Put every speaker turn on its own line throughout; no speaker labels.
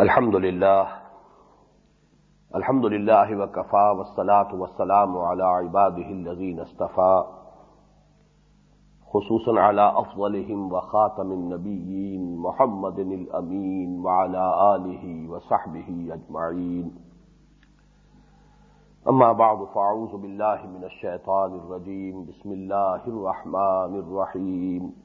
الحمد لله الحمد لله وكفى والصلاة والسلام على عباده الذين استفى خصوصا على أفضلهم وخاتم النبيين محمد الأمين وعلى آله وصحبه أجمعين أما بعد فأعوذ بالله من الشيطان الرجيم بسم الله الرحمن الرحيم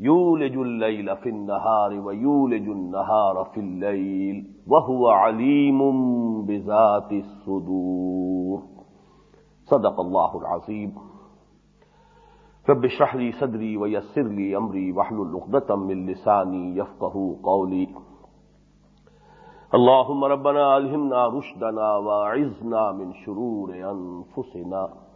يولج الليل في النهار ويولج النهار في الليل وهو عليم بذات الصدور. صدق الله العظيم. رب اشرح لي صدري ويسر لي امري واحلل عقدة من لساني يفقهوا قولي. اللهم ربنا الهمنا رشدنا واعذنا من شرور انفسنا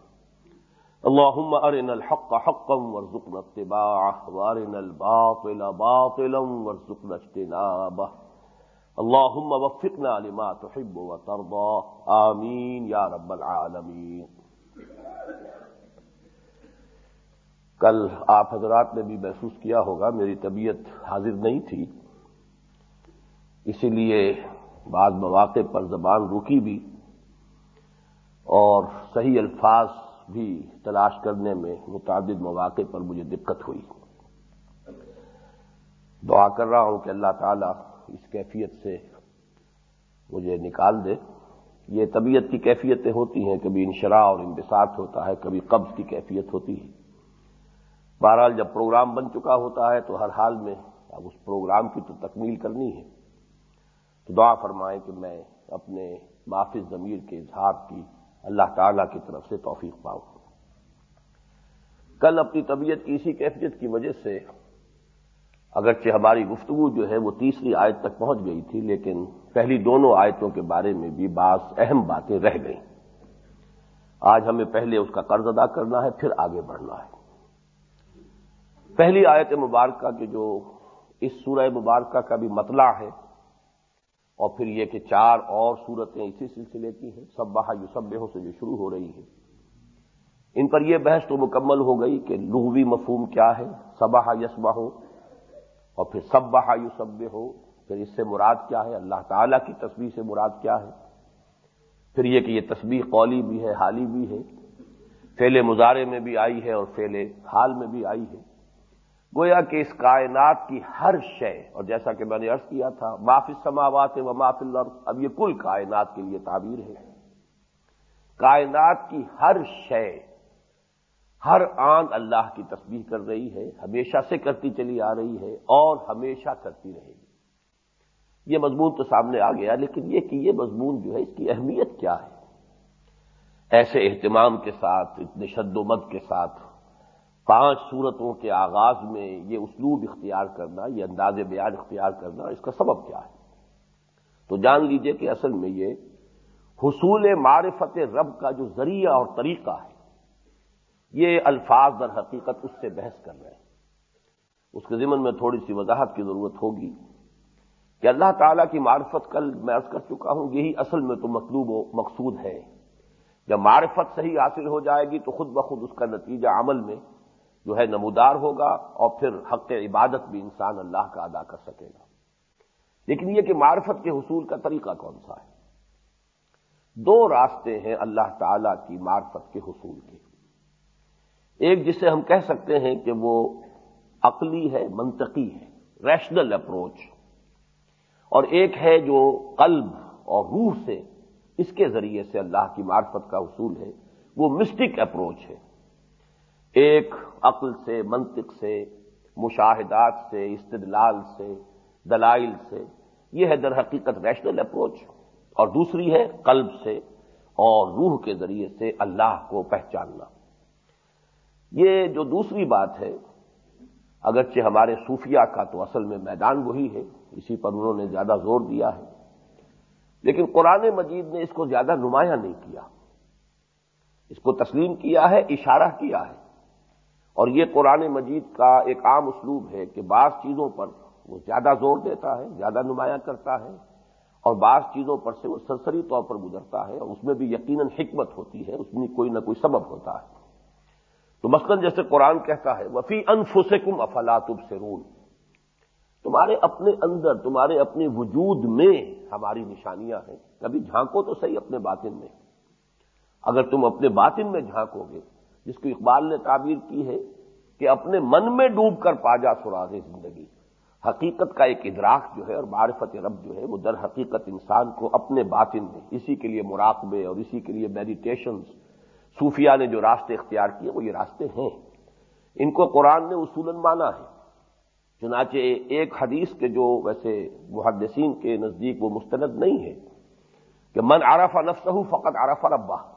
اللهم ارنا الحق حقا وارزقنا اتباعه وارنا الباطل باطلا وارزقنا اجتنابه. اللهم وفقنا لما تحب وترضى. آمین یا رب العالمین کل آپ حضرات نے بھی محسوس کیا ہوگا، میری طبیعت حاضر نہیں تھی، اسی لیے بعض مواقع پر زبان روکی بھی اور صحیح الفاظ بھی تلاش کرنے میں متعدد مواقع پر مجھے دقت ہوئی۔ دعا کر رہا ہوں کہ اللہ تعالی اس کیفیت سے مجھے نکال دے۔ یہ طبیعت کی کیفیتیں ہوتی ہیں، کبھی انشراح اور انبساط ہوتا ہے، کبھی قبض کی کیفیت ہوتی ہے۔ بہرحال جب پروگرام بن چکا ہوتا ہے تو ہر حال میں اب اس پروگرام کی تو تکمیل کرنی ہے۔ تو دعا فرمائیں کہ میں اپنے معافی ضمیر کے اظہار کی اللہ تعالی کی طرف سے توفیق پاؤں۔ کل اپنی طبیعت کی اسی کیفیت کی وجہ سے، اگرچہ ہماری گفتگو جو ہے وہ تیسری آیت تک پہنچ گئی تھی، لیکن پہلی دونوں آیتوں کے بارے میں بھی بعض اہم باتیں رہ گئیں۔ آج ہمیں پہلے اس کا قرض ادا کرنا ہے، پھر آگے بڑھنا ہے۔ پہلی آیت مبارکہ کے جو اس سورہ مبارکہ کا بھی مطلع ہے اور پھر یہ کہ چار اور صورتیں اسی سلسلے کی ہیں سب بہا یو سب سے جو شروع ہو رہی ہیں۔ ان پر یہ بحث تو مکمل ہو گئی کہ لغوی مفہوم کیا ہے سباہ یسبہ ہو اور پھر سب بہا یو سب ہو پھر اس سے مراد کیا ہے؟ اللہ تعالی کی تصویر سے مراد کیا ہے؟ پھر یہ کہ یہ تصویر قولی بھی ہے، حالی بھی ہے۔ فیل مظاہرے میں بھی آئی ہے اور فیل حال میں بھی آئی ہے۔ گویا کہ اس کائنات کی ہر شے، اور جیسا کہ میں نے عرض کیا تھا معافی سماوات و معافی الارض، اب یہ کل کائنات کے لیے تعبیر ہے۔ کائنات کی ہر شے، ہر آن اللہ کی تصویر کر رہی ہے، ہمیشہ سے کرتی چلی آ رہی ہے، اور ہمیشہ کرتی رہے گی۔ یہ مضمون تو سامنے آ گیا، لیکن یہ کہ یہ مضمون جو ہے، اس کی اہمیت کیا ہے؟ ایسے اہتمام کے ساتھ، اتنے شد و مد کے ساتھ پانچ صورتوں کے آغاز میں یہ اسلوب اختیار کرنا، یہ انداز بیان اختیار کرنا اس کا سبب کیا ہے؟ تو جان لیجیے کہ اصل میں یہ حصول معرفت رب کا جو ذریعہ اور طریقہ ہے، یہ الفاظ در حقیقت اس سے بحث کر رہے ہیں۔ اس کے ذمن میں تھوڑی سی وضاحت کی ضرورت ہوگی کہ اللہ تعالیٰ کی معرفت کل میں عرض کر چکا ہوں، یہی اصل میں تو مطلوب و مقصود ہے۔ جب معرفت صحیح حاصل ہو جائے گی تو خود بخود اس کا نتیجہ عمل میں جو ہے نمودار ہوگا اور پھر حق عبادت بھی انسان اللہ کا ادا کر سکے گا۔ لیکن یہ کہ معرفت کے حصول کا طریقہ کون سا ہے؟ دو راستے ہیں اللہ تعالی کی معرفت کے حصول کے۔ ایک جسے ہم کہہ سکتے ہیں کہ وہ عقلی ہے، منطقی ہے ریشنل اپروچ اور ایک ہے جو قلب اور روح سے اس کے ذریعے سے اللہ کی معرفت کا اصول ہے، وہ مسٹک اپروچ ہے۔ ایک عقل سے، منطق سے، مشاہدات سے، استدلال سے، دلائل سے۔ یہ ہے در حقیقت ریشنل اپروچ اور دوسری ہے قلب سے اور روح کے ذریعے سے اللہ کو پہچاننا۔ یہ جو دوسری بات ہے، اگرچہ ہمارے صوفیہ کا تو اصل میں میدان وہی ہے، اسی پر انہوں نے زیادہ زور دیا ہے۔ لیکن قرآن مجید نے اس کو زیادہ نمایاں نہیں کیا۔ اس کو تسلیم کیا ہے، اشارہ کیا ہے۔ اور یہ قرآن مجید کا ایک عام اسلوب ہے کہ بعض چیزوں پر وہ زیادہ زور دیتا ہے، زیادہ نمایاں کرتا ہے، اور بعض چیزوں پر سے وہ سرسری طور پر گزرتا ہے، اور اس میں بھی یقیناً حکمت ہوتی ہے، اس میں کوئی نہ کوئی سبب ہوتا ہے۔ تو مثلاً جیسے قرآن کہتا ہے وفی انفسکم افلات سرون تمہارے اپنے اندر، تمہارے اپنے وجود میں ہماری نشانیاں ہیں۔ کبھی جھانکو تو صحیح اپنے باطن میں۔ اگر تم اپنے باطن میں جھانکو گے جس کو اقبال نے تعبیر کی ہے کہ اپنے من میں ڈوب کر پاجا سراغ زندگی۔ حقیقت کا ایک ادراک جو ہے اور معرفت رب جو ہے وہ در حقیقت انسان کو اپنے باطن میں، اسی کے لیے مراقبے اور اسی کے لیے میڈیٹیشنز صوفیہ نے جو راستے اختیار کیے وہ یہ راستے ہیں۔ ان کو قرآن نے اصولاً مانا ہے۔ چنانچہ ایک حدیث کے جو ویسے محدثین کے نزدیک وہ مستند نہیں ہے کہ من عرف نفسہ فقط عرف ربا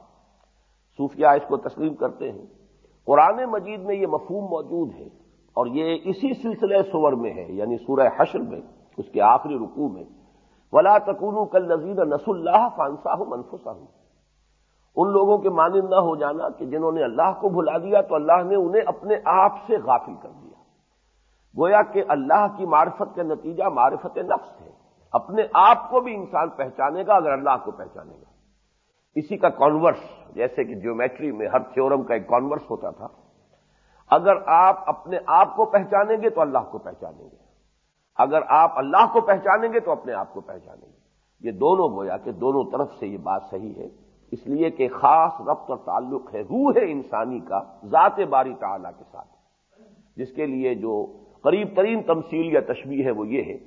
صوفیہ اس کو تسلیم کرتے ہیں۔ قرآن مجید میں یہ مفہوم موجود ہے اور یہ اسی سلسلے سور میں ہے یعنی سورہ حشر میں، اس کے آخری رکوع میں۔ ولا تکون کل نذیر نس اللہ فانسا ہوں منفسا ہوں ان لوگوں کے مانند نہ ہو جانا کہ جنہوں نے اللہ کو بھلا دیا تو اللہ نے انہیں اپنے آپ سے غافل کر دیا۔ گویا کہ اللہ کی معرفت کا نتیجہ معرفت نفس ہے۔ اپنے آپ کو بھی انسان پہچانے گا اگر اللہ کو پہچانے گا۔ اسی کا کانورس جیسے کہ جیومیٹری میں ہر تھیورم کا ایک کانورس ہوتا تھا۔ اگر آپ اپنے آپ کو پہچانیں گے تو اللہ کو پہچانیں گے۔ اگر آپ اللہ کو پہچانیں گے تو اپنے آپ کو پہچانیں گے۔ یہ دونوں گویا کہ دونوں طرف سے یہ بات صحیح ہے۔ اس لیے کہ خاص ربط اور تعلق ہے روح انسانی کا ذات باری تعالی کے ساتھ۔ جس کے لیے جو قریب ترین تمثیل یا تشبیح ہے وہ یہ ہے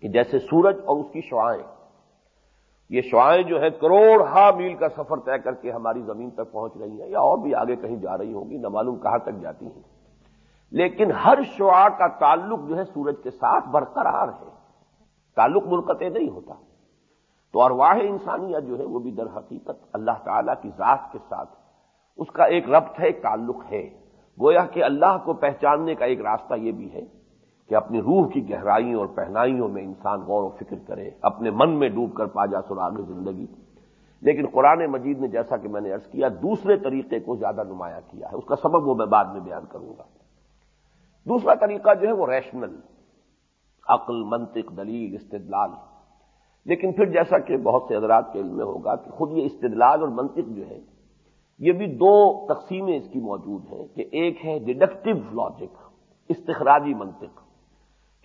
کہ جیسے سورج اور اس کی شعائیں یہ شعائیں جو ہے کروڑ ہا میل کا سفر طے کر کے ہماری زمین تک پہنچ رہی ہیں یا اور بھی آگے کہیں جا رہی ہوں گی، نہ معلوم کہاں تک جاتی ہیں۔ لیکن ہر شعا کا تعلق جو ہے سورج کے ساتھ برقرار ہے۔ تعلق منقطع نہیں ہوتا۔ تو ارواح انسانیہ جو ہے وہ بھی در حقیقت اللہ تعالی کی ذات کے ساتھ اس کا ایک ربط ہے، ایک تعلق ہے۔ گویا کہ اللہ کو پہچاننے کا ایک راستہ یہ بھی ہے کہ اپنی روح کی گہرائیوں اور پہنائیوں میں انسان غور و فکر کرے، اپنے من میں ڈوب کر پا جا سراغ زندگی۔ لیکن قرآن مجید نے جیسا کہ میں نے ارض کیا، دوسرے طریقے کو زیادہ نمایاں کیا ہے۔ اس کا سبب وہ میں بعد میں بیان کروں گا۔ دوسرا طریقہ جو ہے وہ ریشنل عقل، منطق، دلیل، استدلال۔ لیکن پھر جیسا کہ بہت سے حضرات کے علم میں ہوگا کہ خود یہ استدلال اور منطق جو ہے، یہ بھی دو تقسیمیں اس کی موجود ہیں کہ ایک ہے ڈیڈکٹیو لاجک استخراجی منطق۔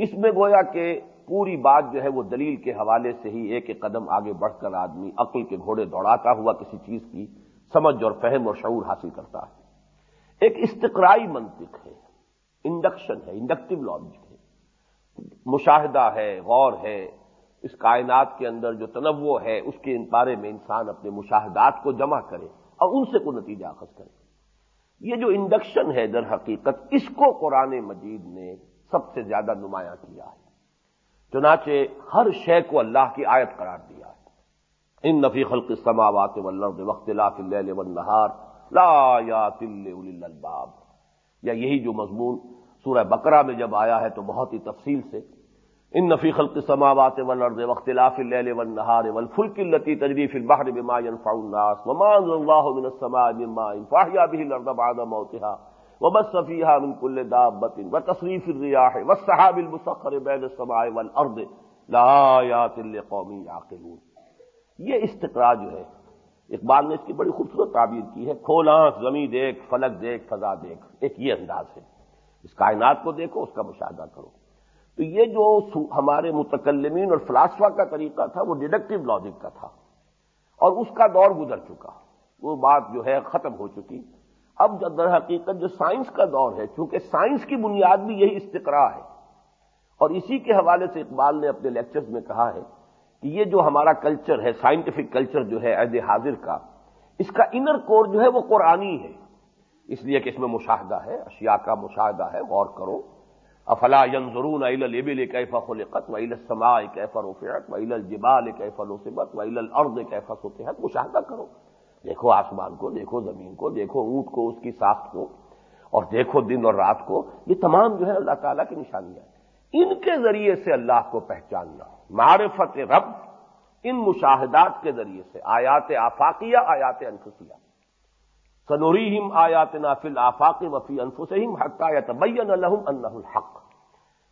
اس میں گویا کہ پوری بات جو ہے وہ دلیل کے حوالے سے ہی ایک ایک قدم آگے بڑھ کر آدمی عقل کے گھوڑے دوڑاتا ہوا کسی چیز کی سمجھ اور فہم اور شعور حاصل کرتا ہے۔ ایک استقرائی منطق ہے، انڈکشن ہے، انڈکٹیو لاجک ہے۔ مشاہدہ ہے، غور ہے، اس کائنات کے اندر جو تنوع ہے، اس کے بارے میں انسان اپنے مشاہدات کو جمع کرے اور ان سے کوئی نتیجہ اخذ کرے۔ یہ جو انڈکشن ہے در حقیقت، اس کو قرآن مجید نے سب سے زیادہ نمایاں کیا ہے۔ چنانچہ ہر شے کو اللہ کی آیت قرار دیا ہے۔ ان نفی خلق السماوات والارض واختلاف اللیل والنہار لا یات الباب۔ یا یہی جو مضمون سورہ بقرہ میں جب آیا ہے تو بہت ہی تفصیل سے۔ ان نفی خلق السماوات والارض واختلاف الليل والنهار والفلك التي تجري في البحر بما ينفع الناس وما انزل الله من السماء من ماء فاحيا به الارض بعد موتها وبث فيها من كل دابة وتصريف الرياح والسحاب المسخر بين السماء والارض لآيات لقوم يعقلون. یہ استقرا جو ہے، اقبال نے اس کی بڑی خوبصورت تعبیر کی ہے کھولا زمین دیکھ، فلک دیکھ، فضا دیکھ، ایک یہ انداز ہے۔ اس کائنات کو دیکھو، اس کا مشاہدہ کرو۔ تو یہ جو ہمارے متکلمین اور فلاسفہ کا طریقہ تھا، وہ ڈیڈکٹیو لاجک کا تھا۔ اور اس کا دور گزر چکا۔ وہ بات جو ہے، ختم ہو چکی۔ اب جو در حقیقت جو سائنس کا دور ہے، چونکہ سائنس کی بنیاد بھی یہی استقرا ہے۔ اور اسی کے حوالے سے اقبال نے اپنے لیکچرز میں کہا ہے کہ یہ جو ہمارا کلچر ہے، سائنٹیفک کلچر جو ہے، عہد حاضر کا، اس کا انر کور جو ہے وہ قرآنی ہے۔ اس لیے کہ اس میں مشاہدہ ہے، اشیاء کا مشاہدہ ہے، غور کرو۔ افلا ینظرون الى الابل كيف خلقت والى السماء كيف رفعت والى الجبال كيف نصبت والى الارض كيف سطحت؟ مشاہدہ کرو۔ دیکھو آسمان کو، دیکھو زمین کو، دیکھو اونٹ کو، اس کی ساخت کو، اور دیکھو دن اور رات کو۔ یہ تمام جو ہے اللہ تعالیٰ کی نشانیاں ان کے ذریعے سے اللہ کو پہچاننا، معرفت رب ان مشاہدات کے ذریعے سے۔ آیات آفاقیہ، آیات انفسیہ۔ سنوریم آیات نافل آفاق وفی انفسم حقایت بین الحم اللہ الحق۔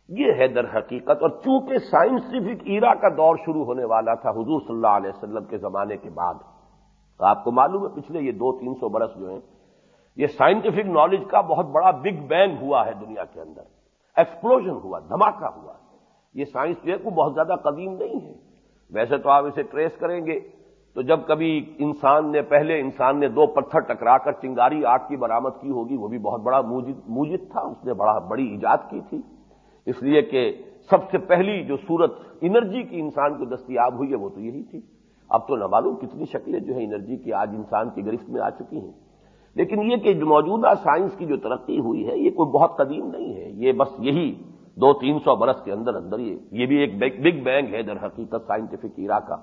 یہ ہے در حقیقت، اور چونکہ سائنسفک ایرا کا دور شروع ہونے والا تھا حضور صلی اللہ علیہ وسلم کے زمانے کے بعد آپ کو معلوم ہے پچھلے یہ دو تین سو برس جو ہیں، یہ سائنٹیفک نالج کا بہت بڑا بگ بینگ ہوا ہے دنیا کے اندر۔ ایکسپلوژن ہوا، دھماکہ ہوا۔ یہ سائنس جو ہے کو بہت زیادہ قدیم نہیں ہے۔ ویسے تو آپ اسے ٹریس کریں گے تو جب کبھی انسان نے، پہلے انسان نے دو پتھر ٹکرا کر چنگاری آگ کی برامد کی ہوگی، وہ بھی بہت بڑا موجد تھا۔ اس نے بڑا، بڑی ایجاد کی تھی۔ اس لیے کہ سب سے پہلی جو صورت انرجی کی انسان کو دستیاب ہوئی ہے، وہ تو یہی تھی۔ اب تو نہ معلوم کتنی شکلیں جو ہیں انرجی کی آج انسان کی گرفت میں آ چکی ہیں۔ لیکن یہ کہ موجودہ سائنس کی جو ترقی ہوئی ہے، یہ کوئی بہت قدیم نہیں ہے۔ یہ بس یہی دو تین سو برس کے اندر اندر یہ یہ بھی ایک بگ بینگ ہے در حقیقت سائنٹیفک ایرا کا۔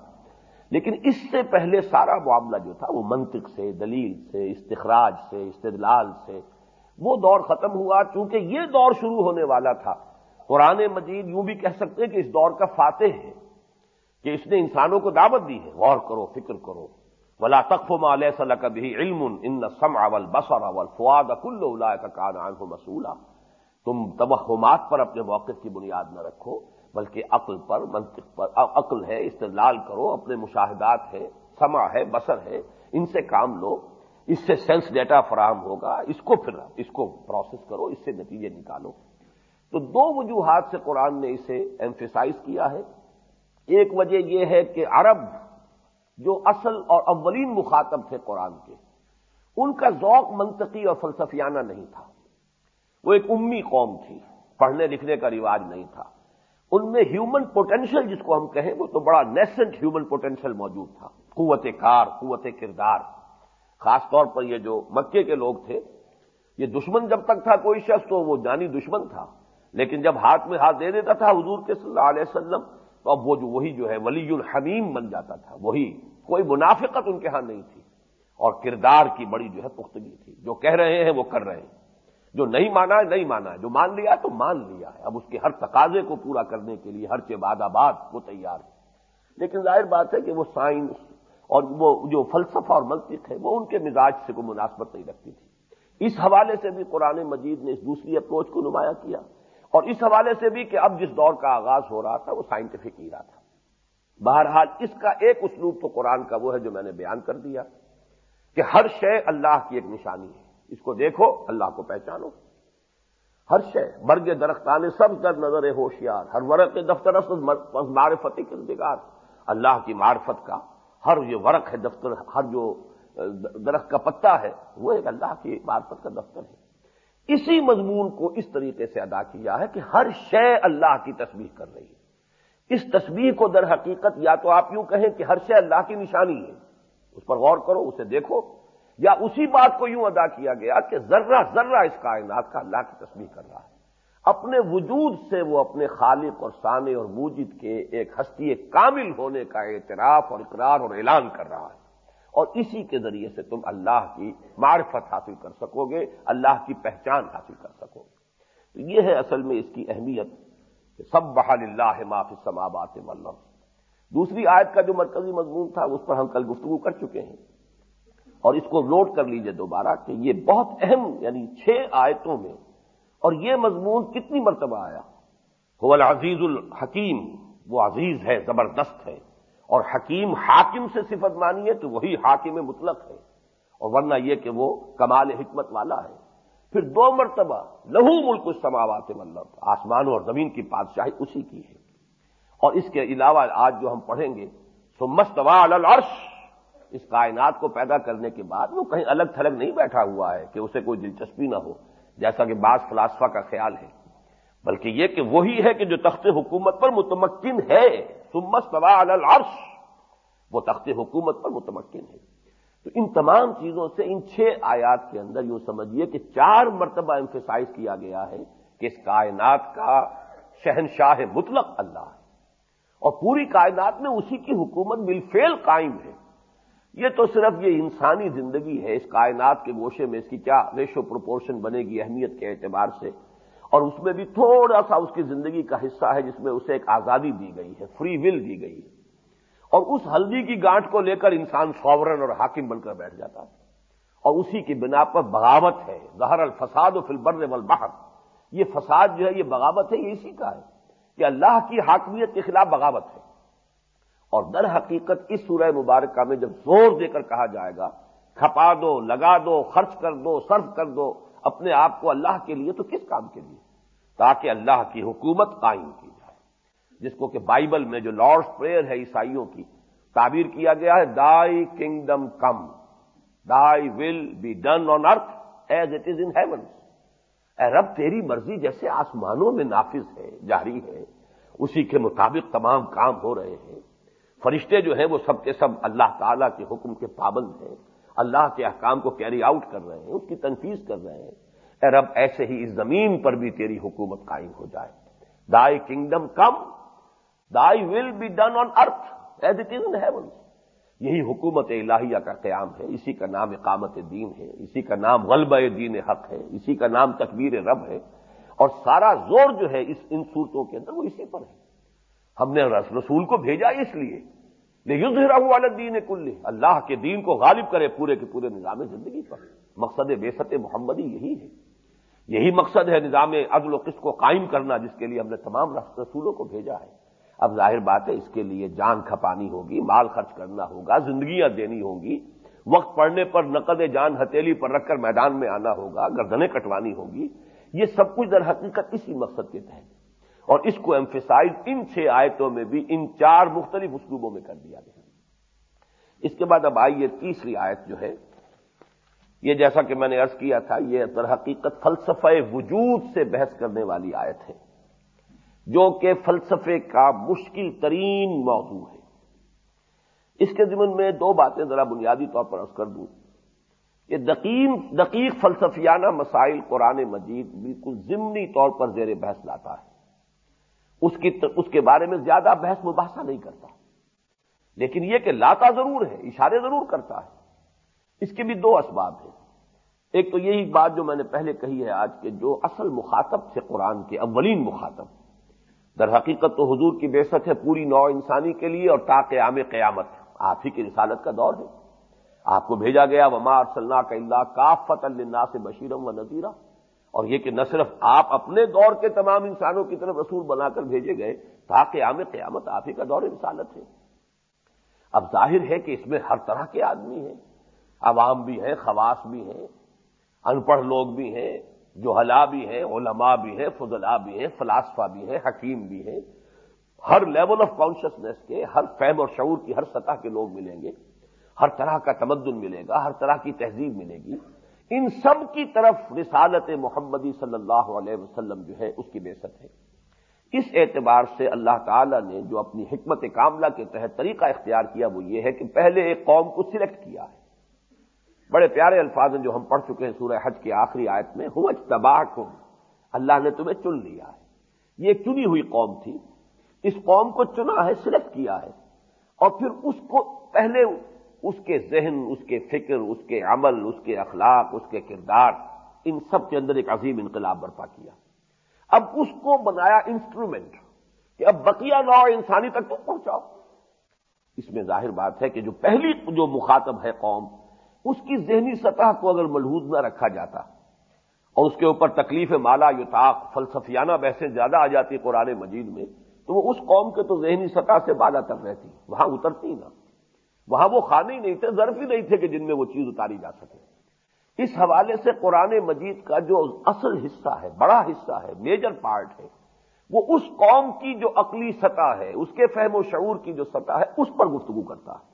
لیکن اس سے پہلے سارا معاملہ جو تھا، وہ منطق سے، دلیل سے، استخراج سے، استدلال سے، وہ دور ختم ہوا۔ چونکہ یہ دور شروع ہونے والا تھا، قرآن مجید یوں بھی کہہ سکتے ہیں کہ اس دور کا فاتح ہے۔ کہ اس نے انسانوں کو دعوت دی ہے۔ غور کرو، فکر کرو۔ ولا تقف علیہ صلی کبھی علم ان سم اول بسر اول فواد اکل کا کان مسولہ تم توہمات پر اپنے موقف کی بنیاد نہ رکھو، بلکہ عقل پر، منطق پر، عقل ہے، استدلال کرو، اپنے مشاہدات ہے سما ہے بسر ہے، ان سے کام لو۔ اس سے سینس ڈیٹا فراہم ہوگا، اس کو پھر اس کو پروسیس کرو، اس سے نتیجے نکالو۔ تو دو وجوہات سے قرآن نے اسے ایمفیسائز کیا ہے۔ ایک وجہ یہ ہے کہ عرب جو اصل اور اولین مخاطب تھے قرآن کے، ان کا ذوق منطقی اور فلسفیانہ نہیں تھا۔ وہ ایک امی قوم تھی، پڑھنے لکھنے کا رواج نہیں تھا۔ ان میں ہیومن پوٹینشل جس کو ہم کہیں، وہ تو بڑا نیسنٹ ہیومن پوٹینشل موجود تھا۔ قوت کار، قوت کردار۔ خاص طور پر یہ جو مکے کے لوگ تھے، یہ دشمن جب تک تھا کوئی شخص تو وہ جانی دشمن تھا۔ لیکن جب ہاتھ میں ہاتھ دے دیتا تھا حضور کے صلی اللہ علیہ وسلم تو اب وہ جو وہی جو ہے ولی الحمیم بن جاتا تھا، وہی کوئی منافقت ان کے ہاں نہیں تھی۔ اور کردار کی بڑی جو ہے پختگی تھی۔ جو کہہ رہے ہیں وہ کر رہے ہیں۔ جو نہیں مانا ہے، نہیں مانا ہے۔ جو مان لیا تو مان لیا ہے۔ اب اس کے ہر تقاضے کو پورا کرنے کے لیے ہر چباد آباد وہ تیار ہے۔ لیکن ظاہر بات ہے کہ وہ سائنس اور وہ جو فلسفہ اور منطق ہے، وہ ان کے مزاج سے کوئی مناسبت نہیں رکھتی تھی۔ اس حوالے سے بھی قرآن مجید نے اس دوسری اپروچ کو نمایاں کیا۔ اور اس حوالے سے بھی کہ اب جس دور کا آغاز ہو رہا تھا وہ سائنٹیفک ایرا تھا۔ بہرحال اس کا ایک اسلوب تو قرآن کا وہ ہے جو میں نے بیان کر دیا کہ ہر شے اللہ کی ایک نشانی ہے۔ اس کو دیکھو، اللہ کو پہچانو۔ ہر شے برگ درختان سب در نظر ہوشیار، ہر ورق دفتر معرفت کردگار اللہ کی معرفت کا ہر یہ ورق ہے، دفتر، ہر جو درخت کا پتا ہے، وہ ایک اللہ کی معرفت کا دفتر ہے۔ اسی مضمون کو اس طریقے سے ادا کیا ہے کہ ہر شے اللہ کی تصویر کر رہی ہے۔ اس تصویر کو در حقیقت یا تو آپ یوں کہیں کہ ہر شے اللہ کی نشانی ہے۔ اس پر غور کرو، اسے دیکھو۔ یا اسی بات کو یوں ادا کیا گیا کہ ذرہ ذرہ اس کائنات کا اللہ کی تصویر کر رہا ہے۔ اپنے وجود سے وہ اپنے خالق اور سانے اور موجد کے ایک ہستی کامل ہونے کا اعتراف اور اقرار اور اعلان کر رہا ہے۔ اور اسی کے ذریعے سے تم اللہ کی معرفت حاصل کر سکو گے، اللہ کی پہچان حاصل کر سکو گے۔ تو یہ ہے اصل میں اس کی اہمیت کہ سب بحال اللہ معافی سمابات ملب دوسری آیت کا جو مرکزی مضمون تھا، اس پر ہم کل گفتگو کر چکے ہیں۔ اور اس کو نوٹ کر لیجیے دوبارہ کہ یہ بہت اہم یعنی چھ آیتوں میں اور یہ مضمون کتنی مرتبہ آیا؟ وہ العزیز الحکیم، وہ عزیز ہے، زبردست ہے۔ اور حکیم حاکم سے صفت مانی ہے تو وہی حاکم مطلق ہے۔ اور ورنہ یہ کہ وہ کمال حکمت والا ہے۔ پھر دو مرتبہ لہو ملک السماوات مطلب آسمان اور زمین کی بادشاہی اسی کی ہے۔ اور اس کے علاوہ آج جو ہم پڑھیں گے سو مستوا العرش، اس کائنات کو پیدا کرنے کے بعد وہ کہیں الگ تھلگ نہیں بیٹھا ہوا ہے کہ اسے کوئی دلچسپی نہ ہو، جیسا کہ بعض فلاسفہ کا خیال ہے۔ بلکہ یہ کہ وہی ہے کہ جو تخت حکومت پر متمکن ہے۔ العرش. وہ تخت حکومت پر متمکن ہے۔ تو ان تمام چیزوں سے ان چھ آیات کے اندر یوں سمجھیے کہ چار مرتبہ ایمفیسائز کیا گیا ہے کہ اس کائنات کا شہنشاہ مطلق اللہ ہے۔ اور پوری کائنات میں اسی کی حکومت بالفعل قائم ہے۔ یہ تو صرف یہ انسانی زندگی ہے، اس کائنات کے گوشے میں اس کی کیا ریشو پروپورشن بنے گی، اہمیت کے اعتبار سے۔ اور اس میں بھی تھوڑا سا اس کی زندگی کا حصہ ہے جس میں اسے ایک آزادی دی گئی ہے فری ول دی گئی ہے۔ اور اس ہلدی کی گانٹ کو لے کر انسان سورن اور حاکم بن کر بیٹھ جاتا ہے۔ اور اسی کی بنا پر بغاوت ہے۔ ظہر الفساد و فلبر والبحر۔ یہ فساد جو ہے، یہ بغاوت ہے، یہ اسی کا ہے کہ اللہ کی حاکمیت کے خلاف بغاوت ہے۔ اور در حقیقت اس سورہ مبارکہ میں جب زور دے کر کہا جائے گا، کھپا دو، لگا دو، خرچ کر دو، صرف کر دو اپنے آپ کو اللہ کے لیے تو کس کام کے لیے؟ تاکہ اللہ کی حکومت قائم کی جائے۔ جس کو کہ بائبل میں جو لارڈس پریئر ہے عیسائیوں کی، تعبیر کیا گیا ہے thy kingdom come thy will be done on earth as it is in heaven اے رب، تیری مرضی جیسے آسمانوں میں نافذ ہے، جاری ہے، اسی کے مطابق تمام کام ہو رہے ہیں۔ فرشتے جو ہیں وہ سب کے سب اللہ تعالی کے حکم کے پابند ہیں۔ اللہ کے احکام کو کیری آؤٹ کر رہے ہیں، اس کی تنفیز کر رہے ہیں۔ اے رب، ایسے ہی اس زمین پر بھی تیری حکومت قائم ہو جائے۔ Thy kingdom come thy will be done on earth as it is in heaven یہی حکومت الہیہ کا قیام ہے، اسی کا نام اقامت دین ہے، اسی کا نام غلبہ دین حق ہے، اسی کا نام تکبیر رب ہے۔ اور سارا زور جو ہے اس ان صورتوں کے اندر وہ اسی پر ہے۔ ہم نے رسول کو بھیجا اس لیے۔ یوز رہو والا دین کل اللہ کے دین کو غالب کرے پورے کے پورے نظام زندگی پر۔ مقصد بے محمدی یہی ہے۔ یہی مقصد ہے نظام عدل و قسط کو قائم کرنا جس کے لیے ہم نے تمام رسولوں کو بھیجا ہے۔ اب ظاہر بات ہے اس کے لیے جان کھپانی ہوگی، مال خرچ کرنا ہوگا، زندگیاں دینی ہوں گی وقت پڑنے پر نقد جان ہتیلی پر رکھ کر میدان میں آنا ہوگا، گردنیں کٹوانی ہوگی۔ یہ سب کچھ در حقیقت اسی مقصد کے تحت اور اس کو ایمفیسائز ان چھ آیتوں میں بھی ان چار مختلف اسلوبوں میں کر دیا گیا۔ اس کے بعد اب آئیے تیسری آیت جو ہے، یہ جیسا کہ میں نے ارض کیا تھا، یہ در حقیقت فلسفہ وجود سے بحث کرنے والی آیت ہے، جو کہ فلسفے کا مشکل ترین موضوع ہے۔ اس کے ذمن میں دو باتیں ذرا بنیادی طور پر عرض کر دوں۔ یہ دقیم دقیق فلسفیانہ مسائل قرآن مجید بالکل ضمنی طور پر زیر بحث لاتا ہے۔ اس کی اس کے بارے میں زیادہ بحث مباحثہ نہیں کرتا۔ لیکن یہ کہ لاتا ضرور ہے، اشارے ضرور کرتا ہے۔ اس کے بھی دو اسباب ہیں۔ ایک تو یہی بات جو میں نے پہلے کہی ہے آج کے، جو اصل مخاطب تھے قرآن کے، اولین مخاطب۔ در حقیقت تو حضور کی بےست ہے پوری نو انسانی کے لیے اور تا قیام قیامت۔ آپ ہی کی رسالت کا دور ہے۔ آپ کو بھیجا گیا، وما صلاح کا اللہ کاف فت اللہ سے بشیرم و نذیرہ اور یہ کہ نہ صرف آپ اپنے دور کے تمام انسانوں کی طرف رسول بنا کر بھیجے گئے تا قیام قیامت آپ ہی کا دور رسالت ہے۔ اب ظاہر ہے کہ اس میں ہر طرح کے آدمی ہیں، عوام بھی ہیں، خواص بھی ہیں، ان پڑھ لوگ بھی ہیں جو حلا بھی ہیں، علماء بھی ہیں فضلا بھی ہیں، فلاسفہ بھی ہیں، حکیم بھی ہیں۔ ہر لیول آف کانشیسنیس کے، ہر فہم اور شعور کی ہر سطح کے لوگ ملیں گے۔ ہر طرح کا تمدن ملے گا، ہر طرح کی تہذیب ملے گی۔ ان سب کی طرف رسالت محمدی صلی اللہ علیہ وسلم جو ہے، اس کی بےست ہے۔ اس اعتبار سے اللہ تعالی نے جو اپنی حکمت کاملہ کے تحت طریقہ اختیار کیا، وہ یہ ہے کہ پہلے ایک قوم کو سلیکٹ کیا ہے۔ بڑے پیارے الفاظ جو ہم پڑھ چکے ہیں سورہ حج کی آخری آیت میں ہوں تباہ کم اللہ نے تمہیں چن لیا ہے۔ یہ چنی ہوئی قوم تھی۔ اس قوم کو چنا ہے سلیکٹ کیا ہے۔ اور پھر اس کو پہلے اس کے ذہن، اس کے فکر، اس کے عمل، اس کے اخلاق، اس کے کردار، ان سب کے اندر ایک عظیم انقلاب برپا کیا۔ اب اس کو بنایا انسٹرومنٹ کہ اب بقیہ نو انسانی تک تو پہنچاؤ۔ اس میں ظاہر بات ہے کہ جو پہلی، جو مخاطب ہے قوم، اس کی ذہنی سطح کو اگر ملحوظ نہ رکھا جاتا اور اس کے اوپر تکلیف مالا یوتاق فلسفیانہ بحثیں زیادہ آ جاتی قرآن مجید میں، تو وہ اس قوم کے تو ذہنی سطح سے بالا تک رہتی، وہاں اترتی نہ۔ وہاں وہ خانے ہی نہیں تھے، ظرف ہی نہیں تھے کہ جن میں وہ چیز اتاری جا سکے۔ اس حوالے سے قرآن مجید کا جو اصل حصہ ہے، بڑا حصہ ہے میجر پارٹ ہے، وہ اس قوم کی جو عقلی سطح ہے، اس کے فہم و شعور کی جو سطح ہے، اس پر گفتگو کرتا ہے۔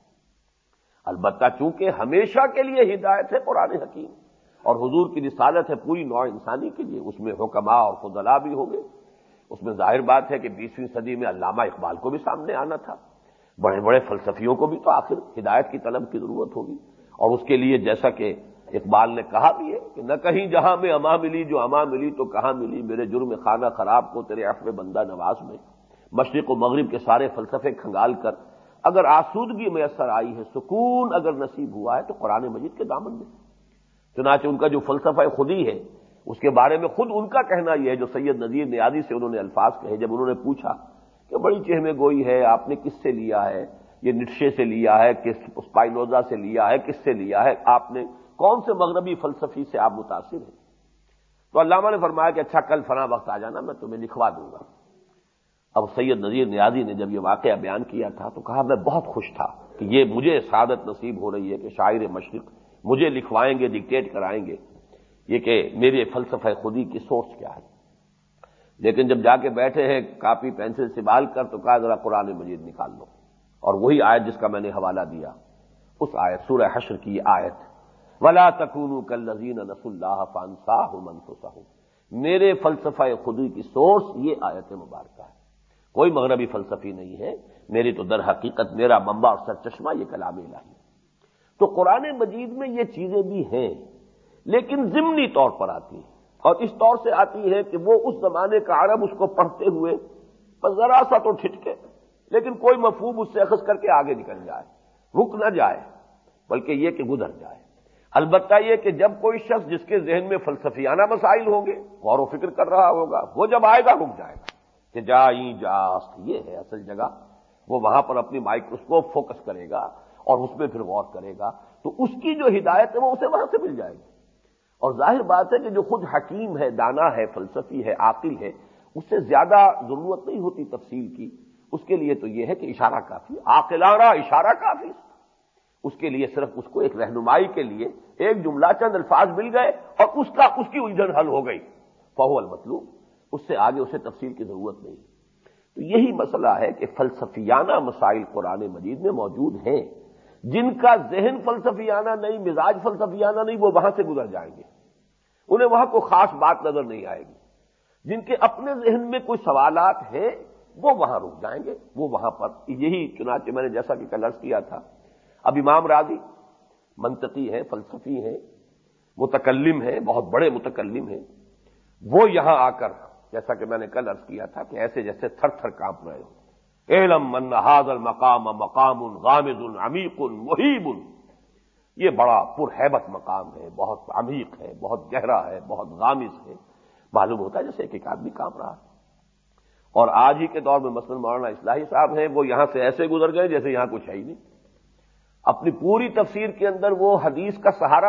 البتہ چونکہ ہمیشہ کے لیے ہدایت ہے قرآن حکیم، اور حضور کی رسالت ہے پوری نوع انسانی کے لیے، اس میں حکمہ اور فضلا بھی ہوں گے۔ اس میں ظاہر بات ہے کہ بیسویں صدی میں علامہ اقبال کو بھی سامنے آنا تھا۔ بڑے بڑے فلسفیوں کو بھی تو آخر ہدایت کی طلب کی ضرورت ہوگی۔ اور اس کے لیے جیسا کہ اقبال نے کہا بھی ہے کہ نہ کہیں جہاں میں اما ملی، جو اما ملی تو کہاں ملی؟ میرے جرم خانہ خراب کو، تیرے عفو بندہ نواز میں۔ مشرق و مغرب کے سارے فلسفے کھنگال کر۔ اگر آسودگی میسر آئی ہے، سکون اگر نصیب ہوا ہے تو قرآن مجید کے دامن میں۔ چنانچہ ان کا جو فلسفہ خودی ہے، اس کے بارے میں خود ان کا کہنا یہ ہے جو سید نذیر نیادی سے انہوں نے الفاظ کہے۔ جب انہوں نے پوچھا کہ بڑی چہمے گوئی ہے، آپ نے کس سے لیا ہے؟ یہ نٹشے سے لیا ہے، کس اسپائنوزا سے لیا ہے، کس سے لیا ہے؟ آپ نے کون سے مغربی فلسفی سے آپ متاثر ہیں؟ تو علامہ نے فرمایا کہ اچھا کل فنا وقت آ جانا، میں تمہیں لکھوا دوں گا۔ اب سید نذیر نیازی نے جب یہ واقعہ بیان کیا تھا تو کہا، میں بہت خوش تھا کہ یہ مجھے سعادت نصیب ہو رہی ہے کہ شاعر مشرق مجھے لکھوائیں گے ڈکٹیٹ کرائیں گے۔ یہ کہ میرے فلسفہ خودی کی سوچ کیا ہے؟ لیکن جب جا کے بیٹھے ہیں کاپی پینسل سنبھال کر تو کہا ذرا قرآن مجید نکال لو۔ اور وہی آیت جس کا میں نے حوالہ دیا۔ اس آیت، سورہ حشر کی آیت۔ ولا تکون کل نذین نس اللہ فانساہ منفسہ میرے فلسفہ خودی کی سورس یہ آیت مبارکہ ہے۔ کوئی مغربی فلسفی نہیں ہے۔ میری تو در حقیقت میرا ممبا اور سر چشمہ یہ کلام الہی ہے۔ تو قرآن مجید میں یہ چیزیں بھی ہیں، لیکن ضمنی طور پر آتی ہیں۔ اور اس طور سے آتی ہے کہ وہ اس زمانے کا عرب اس کو پڑھتے ہوئے ذرا سا تو ٹھٹکے، لیکن کوئی مفہوم اس سے اخذ کر کے آگے نکل جائے، رک نہ جائے، بلکہ یہ کہ گزر جائے۔ البتہ یہ کہ جب کوئی شخص جس کے ذہن میں فلسفیانہ مسائل ہوں گے، غور و فکر کر رہا ہوگا، وہ جب آئے گا، رک جائے گا۔ کہ جائی جاست یہ ہے اصل جگہ، وہ وہاں پر اپنی مائکروسکوپ فوکس کرے گا اور اس میں پھر غور کرے گا، تو اس کی جو ہدایت ہے وہ اسے وہاں سے مل جائے گی۔ اور ظاہر بات ہے کہ جو خود حکیم ہے، دانا ہے، فلسفی ہے، عاقل ہے، اس سے زیادہ ضرورت نہیں ہوتی تفصیل کی۔ اس کے لیے تو یہ ہے کہ اشارہ کافی۔ عاقلانہ اشارہ کافی۔ اس کے لیے صرف اس کو ایک رہنمائی کے لیے ایک جملہ چند الفاظ مل گئے اور اس کا، اس کی الجھن حل ہو گئی۔ فہو المطلوب۔ اس سے آگے اسے تفصیل کی ضرورت نہیں۔ تو یہی مسئلہ ہے کہ فلسفیانہ مسائل قرآن مجید میں موجود ہیں۔ جن کا ذہن فلسفیانہ نہیں، مزاج فلسفیانہ نہیں، وہ وہاں سے گزر جائیں گے۔ انہیں وہاں کوئی خاص بات نظر نہیں آئے گی۔ جن کے اپنے ذہن میں کوئی سوالات ہیں، وہ وہاں رک جائیں گے۔ وہ وہاں پر، یہی چنانچہ میں نے جیسا کہ کلرس کیا تھا۔ اب امام راضی منطقی ہیں، فلسفی ہیں، متکلم ہیں، بہت بڑے متکلم ہیں۔ وہ یہاں آ کر، جیسا کہ میں نے کل ارض کیا تھا کہ ایسے جیسے تھر تھر کانپ رہے ہو علم من حاض المقام مقام غامد عمیق محیب یہ بڑا پرہیبت مقام ہے، بہت عمیق ہے، بہت گہرا ہے، بہت غامز ہے۔ معلوم ہوتا ہے جیسے ایک ایک آدمی کام رہا ہے۔ اور آج ہی کے دور میں مثلاً مولانا اصلاحی صاحب ہیں، وہ یہاں سے ایسے گزر گئے جیسے یہاں کچھ ہے ہی نہیں۔ اپنی پوری تفسیر کے اندر وہ حدیث کا سہارا